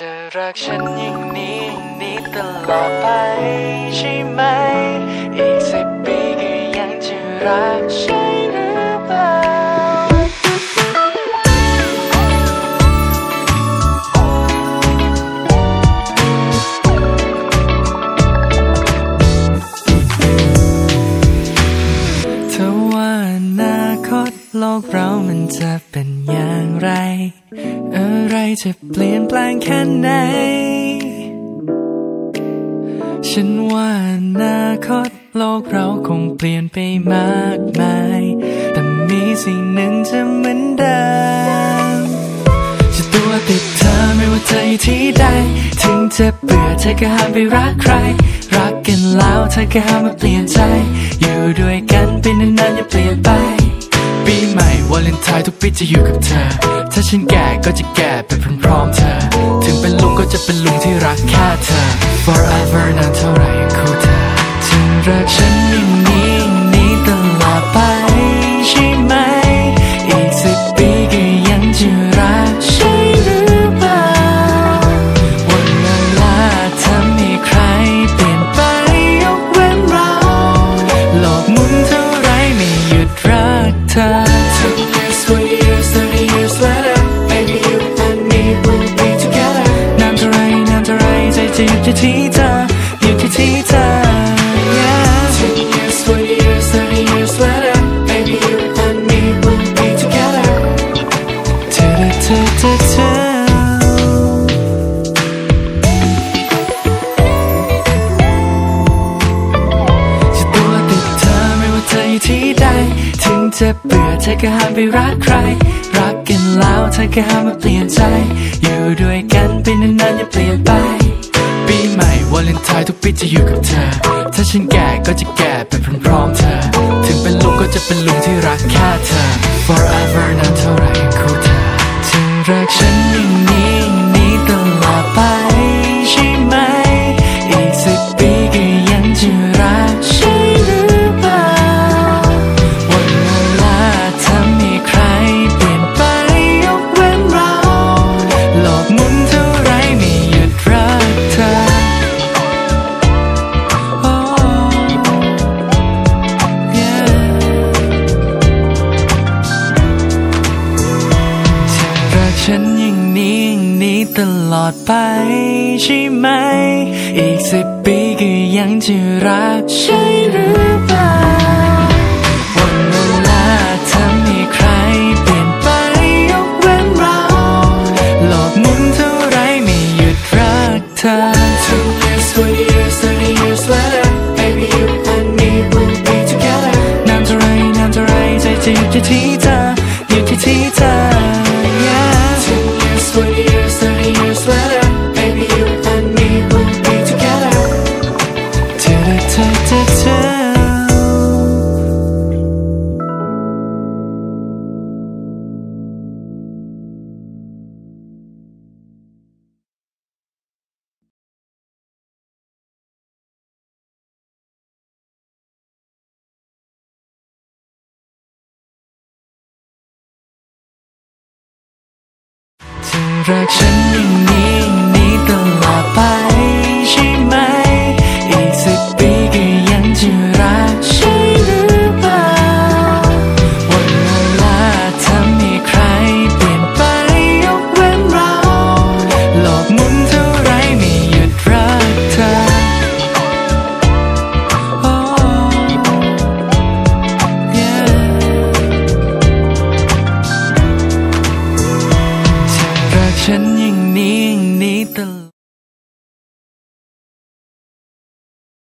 จะรักฉันอย่างนี้อย่างนี้ตลอดไปใช่ไหม อีกสิบปีก็ยังจะรักใช่หรือเปล่าเธอว่าอนาคตโลกเรามันจะเป็นอย่างไร อะไรจะเปลี่ยนแปลงแค่ไหน ฉันว่าอนาคตโลกเราคงเปลี่ยนไปมากมาย แต่มีสิ่งหนึ่งจะเหมือนเดิม จะตัวติดเธอไม่ว่าเธออยู่ที่ใด ถึงจะเบื่อเธอก็ห้ามไปรักใคร รักกันแล้วเธอก็ห้ามมาเปลี่ยนใจ อยู่ด้วยกันเป็นนานๆอย่าเปลี่ยนไป เลนไทน์ทุกปีจะอยู่กับเธอ ถ้าฉันแก่ก็จะแก่ไปพร้อมๆเธอ ถึงเป็นลุงก็จะเป็นลุงที่รักแค่เธอ forever นานเท่าไหร่ยังคู่เธอ ถึงรักฉันไม่ จะตัวติดเธอไม่ว่าเธออยู่ที่ใดถึงจะเบื่อเธอก็ห้ามไปรักใคร รักกันแล้วเธอก็ห้ามมาเปลี่ยนใจ อยู่ด้วยกันเป็นานๆอย่าเปลี่ยนไปายทุกปีจะอยู่กับเธอ ถ้าฉันแก่ก็จะแก่ไปพร้อมๆเธอ ถึงเป็นลุงก็จะเป็นลุงที่รักแค่เธอ forever นานเท่าไร ลอดไปใช่ไหม อีกสิบปีก็ยังจะรักฉัน รักฉันอย่าง ฉันยิ่งนี้อย่งนี้ตลอด